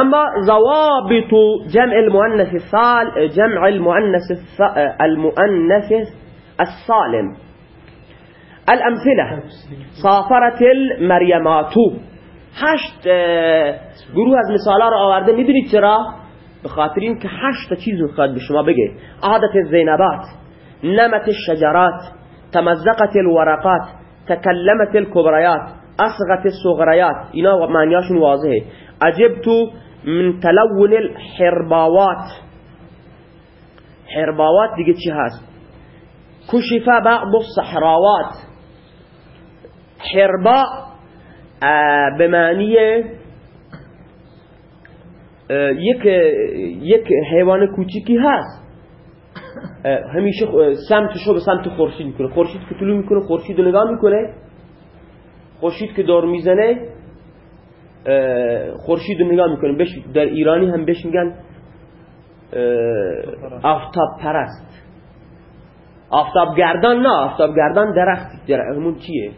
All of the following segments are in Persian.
أما ضوابط جمع المؤنث الثال جمع المؤنث المؤنث السالم الأمثلة. سافرت المریمات هشت گروه از مثالا رو آورده. میدونید چرا؟ به خاطر این که هشت چیز میخواد به شما بگه. عادت الزینبات نمت الشجرات تمزقت الورقات تکلمت الكبریات اصغت الصغریات اینا معنیاشون واضحه عجبتو من تلون الحرباوات. حرباوات دیگه چی هست؟ کشف بعض الصحراوات. حربا به معنی یک یک حیوان کوچیکی هست. همیشه سمتشو به سمت خورشید می‌کنه. خورشید که طلوع می‌کنه خورشید رو نگاه می‌کنه. خورشید که دور می‌زنه خورشید رو نگاه می‌کنه. در ایرانی هم بهش میگن آفتاب پرست آفتاب گردان نه آفتاب گردان درخت همون چیه؟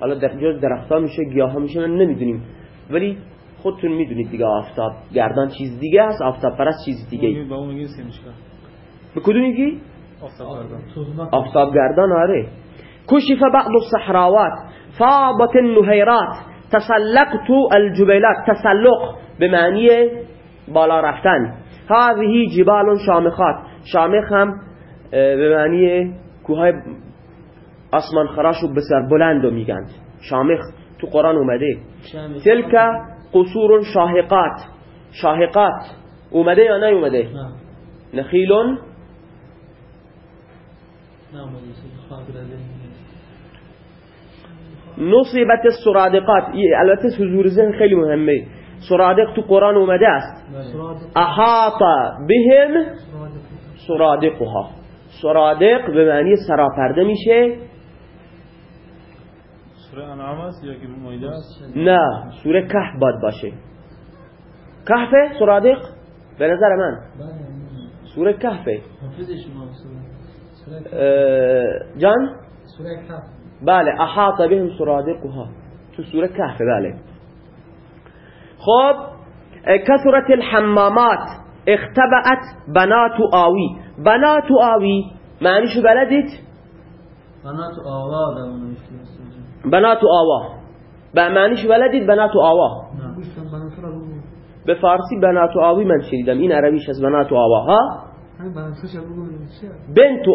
حالا در جز درخت ها میشه گیاه ها میشه من نمی‌دونیم. ولی خودتون می‌دونید دیگه آفتاب گردان چیز دیگه است آفتاب پرست چیز دیگه به کدوم میگی؟ آفتاب گردان آره. کشف بعض الصحراوات. فاضت النهیرات. تسلقت الجبیلات. تسلق به معنی بالا رفتن. هذه جبال شامخات. شامخ هم به معنی کوهای آسمان خراش و بسر بلند رو میگن. شامخ تو قرآن اومده. تلک قصور شاهقات. شاهقات. اومده یا نه. اومده. نخیلون نصیبت السرادقات. البته حضور ذهن خیلی مهمه. سرادق تو قرآن اومده است. احاط بهم سرادقها. سرادق به معنی سراپرده میشه. سوره انعام است یا که مایده است؟ نه سوره کهف باد باشه. کهف سرادق؟ به نظر من. سوره کهفه. جان؟ سوره کهف. بله احاط بهم سرادقها تو سوره کهف بله. خب کثرت الحمامات اختبأت بنات آوی. بنات آوی معنیشو بلدید؟ بنات آوا بنات آوا. به معنیشو بلدید؟ بنات آوا. به فارسی بنات آوی من شنیدم. این عربیش از بنات آوا ها؟ بنت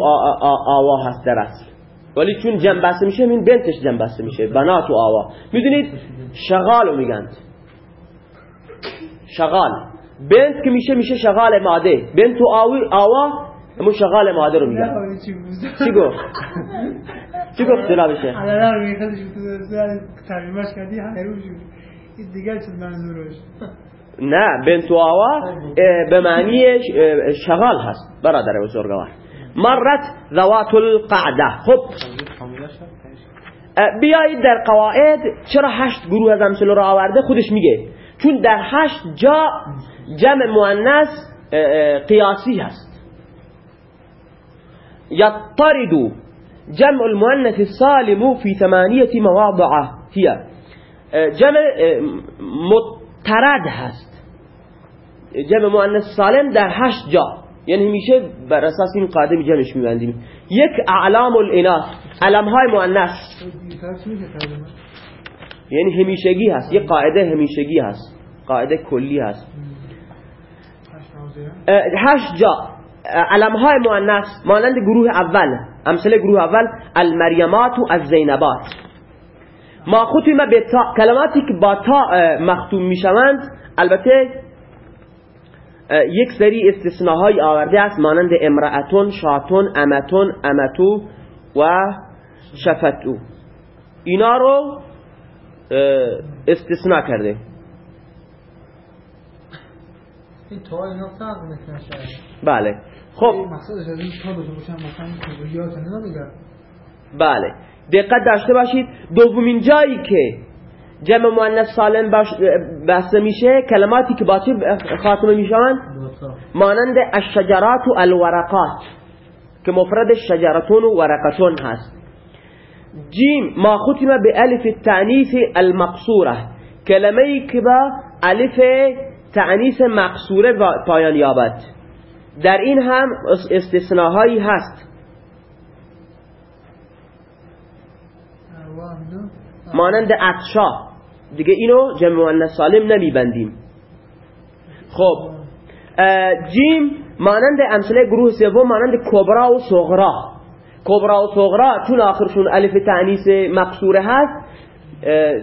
آوا هست در اصل. ولی چون جمع بسته میشه این بنتش جمع بسته میشه بنات آوا. می‌دونید؟ شغالو میگن. شغال. بنت که میشه میشه شغال ماده. بنت و آوی آوا همون شغال ماده رو میگن. چی گفت؟ چی گفت جنابشه؟ حالا رو میگه ترجمهش کردی رو دیگه چه منظورش؟ نه بنت و آوا به معنی شغال هست. برادر بزرگوار. مرت ذوات القعده. خب. بیایید در قواعد چرا هشت گروه از امثله رو آورده؟ خودش میگه. چون در هشت جا جمع مؤنث قیاسی هست. یطرد جمع المؤنث السالم في ثمانية مواضع هي جمع مترد هست. جمع مؤنث سالم در هشت جا. یعنی میشه بر اساس این قاعده جمعش میبندیم. یک اعلام الاناث علم های مؤنث. یعنی همیشگی هست یک قاعده همیشگی هست قاعده کلی هست. هشت جا علم های مؤنث مانند گروه اول امثله گروه اول المریمات و الزینبات ما ختم به کلماتی که با تا مختوم می‌شوند البته یک سری استثناهای آورده است مانند امرأتون شاتون امتون امتو و شفتو. اینا رو استثناء کرده. بله. خب. بله. دقت داشته باشید. دومین جایی که جمع مؤنث سالم بحث میشه. کلماتی که با چه خاتمه میشن؟ مانند الشجرات و الورقات که مفرد شجرتون و ورقتون هست. جیم ما ختم به الف التعنیف المقصوره. کلمه ای که با الف تعنیس مقصوره پایان یابد. در این هم استثناهایی هست. مانند اطشا دیگه اینو جمع مؤنث سالم نمیبندیم. خب جیم مانند امثله گروه سوم مانند کبرا و صغرا. کبرا و صغرا چون آخرشون الف تعنیس مقصوره هست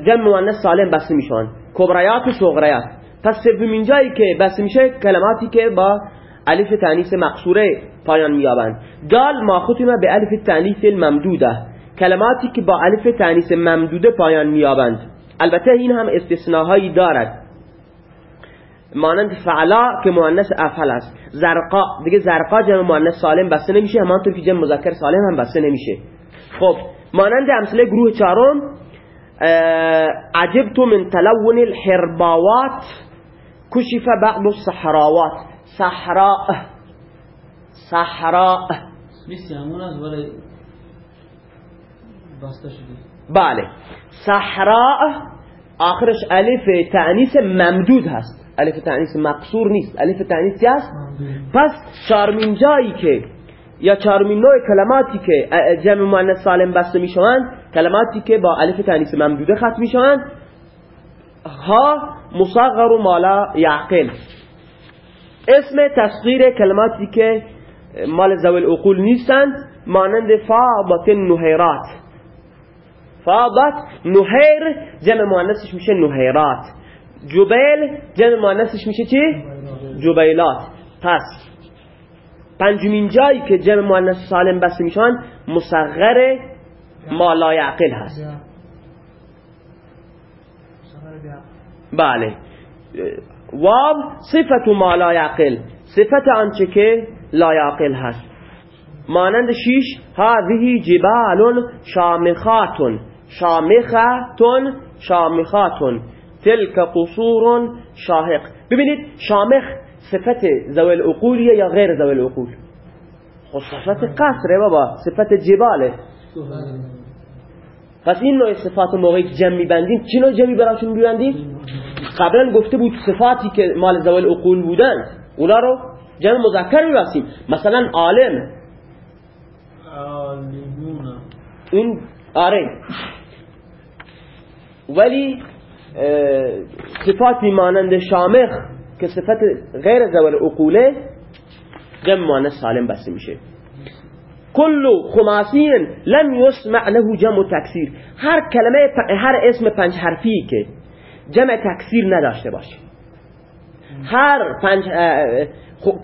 جمع مؤنث سالم بسته میشن. کبریات و صغریات. پس سومین جایی که بسته میشه کلماتی که با الف تعنیس مقصوره پایان میابند دال ما ختم به الف تعنیس الممدوده. کلماتی که با الف تعنیس ممدوده پایان میابند البته این هم استثناهایی دارد. مانند فعلا که مؤنث افعل است. زرقا دیگه زرقا جمع مؤنث سالم بسته نمیشه همانطور که جمع مذکر سالم هم بسته نمیشه. خب مانند امثله گروه چهارم عجبت من تلون الحرباوات کشف بعض الصحراوات. صحراء صحراء نیستی همون از ولی بسته شده بله. صحراء آخرش الف تعنیس ممدود هست. الف تعنیس مقصور نیست. الف تعنیسی هست؟ پس چهارمین جایی که یا چهارمین نوع کلماتی که جمع مؤنث سالم بسته می‌شوند کلماتی که با الف تعنیس ممدوده ختم می‌شوند ها مصغر و مالا یعقل. اسم تصغیر کلماتی که مال ذوی العقول نیستند مانند فاضت نهیرات فاضت نهیر جمع مؤنثش میشه نهیرات. جبیل جمع مؤنثش میشه چی؟ جبیلات. پس پنجمین جایی که جمع مؤنث سالم بسته میشن مصغر ما لا یعقل هست. بله. واو صفت ما لا یعقل. صفت آنچه که لا یعقل هست. مانند شیش هذه جبال شامخات. شامخات شامخات تلك قصور شاهق. ببینید شامخ صفت ذوی یا غیر ذوی العقول خب صفت قصره بابا صفت جباله. پس این نوع صفات موقعی که جمع میبندیم چی نوع جمعی براشون میبندیم؟ قبلا گفته بود صفاتی که مال زوال عقول بودن اونا رو جمع مذکر میبستیم. مثلا عالم. اون آره. ولی اه، صفاتی مانند شامخ که صفت غیر زوال عقوله جمع مؤنث سالم بسته میشه. کل خماسی لم یسمع له جمع تکثیر. هر کلمه هر اسم پنج حرفی که جمع تکثیر نداشته باشه. هر پنج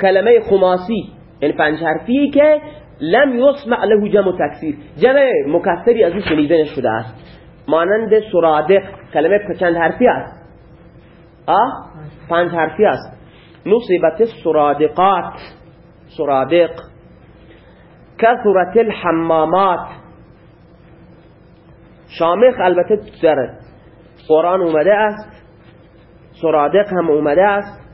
کلمه خماسی یعنی پنج حرفی که لم یسمع له جمع تکثیر. جمع مکثری از او شنیده نشده است. مانند سرادق. کلمه چند حرفی است. آه پنج حرفی است. نصبت سرادقات. سرادق. کثرت الحمامات. شامخ البته در قرآن اومده است. سرادق هم اومده است.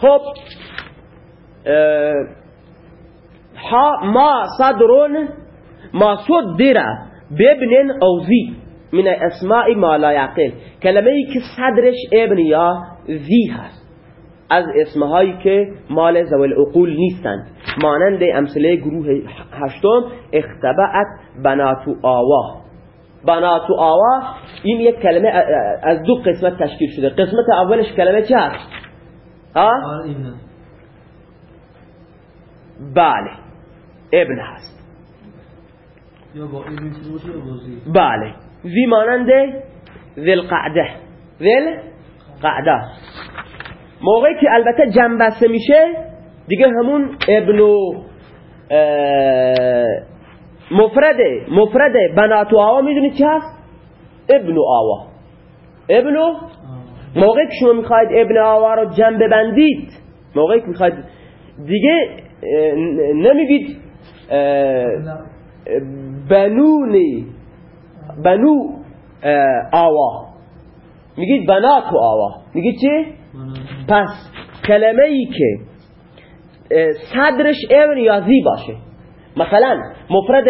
خب ما صدرون ما صدر بابن او زی من اسماء ما لا یعقل کلمه ای که صدرش ابن یا زی هست. از اسمهایی که مال ذوی العقول نیستند مانند امثله گروه هشتم اختبعت بنات آوا. بنات آوا این یک کلمه از دو قسمت تشکیل شده. قسمت اولش کلمه چه هست؟ بله. ابن هست یا با این شروع باشه یا با زی بله. وی مانند ذی القعده ذی القعده موقعی که البته جمع بسته میشه دیگه همون ابن مفرده مفرده بنات و آوا می‌دونید چی هست؟ ابن آوا. ابن. موقعی که شما می‌خواید ابن آوا رو جمع ببندید موقعی که می‌خواید دیگه نمیگید. بنونی بنو آوا. میگید بنات و آوا. میگید؟ من پس کلمه ای که صدرش ابن یا زی باشه. مثلا مفرد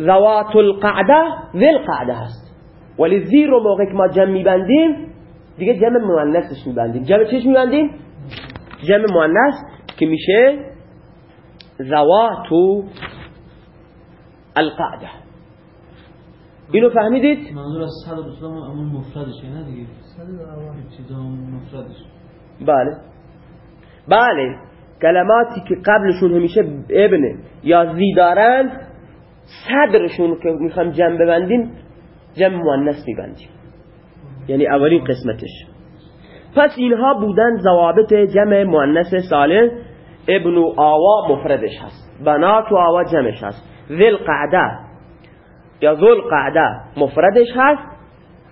ذوات القعده ذی القعده هست. ولی زیر رو موقع که ما جمع میبندیم دیگه جمع مؤنثش میبندیم. جمع چیش میبندیم؟ جمع مؤنث که میشه زواتو القعده اینو فهمیدید؟ منظور از صد و بسلام همون مفردشه نه دیگه؟ صد مفردش. بله. بله. کلماتی که قبلشون همیشه ابن یا زی دارند صدرشون که می‌خوام جمع ببندیم جمع مؤنث میبندیم. یعنی اولین قسمتش. پس اینها بودن ضوابط جمع مؤنث سالم ابن و آوا مفردش هست. بنات و آوا جمعش هست. ذل قعده یا ذل قعده مفردش هست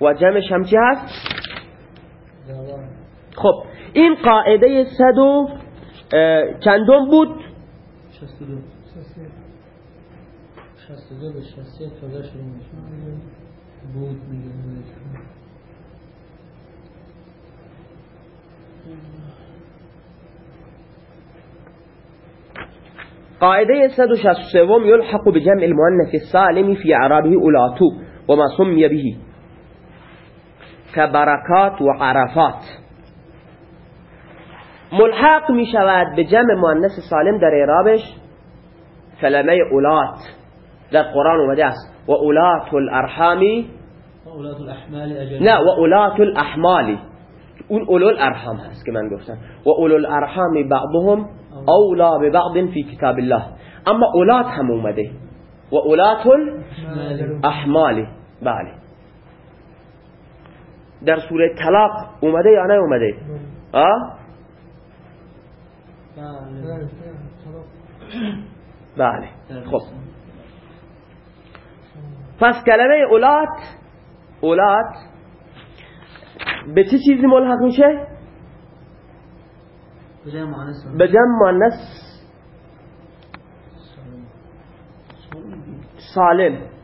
و جمعش هم چی هست. خب این قاعده صد و چندم بود؟ 62 شست- 62 به 61 تازه شروع میشه. بود میگه. قاعدة 163 يلحق بجمع المؤنث السالم في اعرابه اولاتو وما سمي به. كبركات وعرفات ملحق می شود به جمع مؤنث سالم در اعرابش کلمه اولات. در قرآن اومده است. و اولات الارحامی. أولاد الاحمال أجل. نه و اولات الاحمالی. اون اولو الارحام هست که من گفتم. و اولو الارحام بعضهم اولا به بعض فی کتاب الله. اما اولات هم اومده. و اولات الاحمالی بله. در سوره طلاق اومده یا نه اومده آه؟ بله. بله در خب. پس کلمه اولات اولات به چه چیزی ملحق میشه؟ به جمع مؤنث سالم.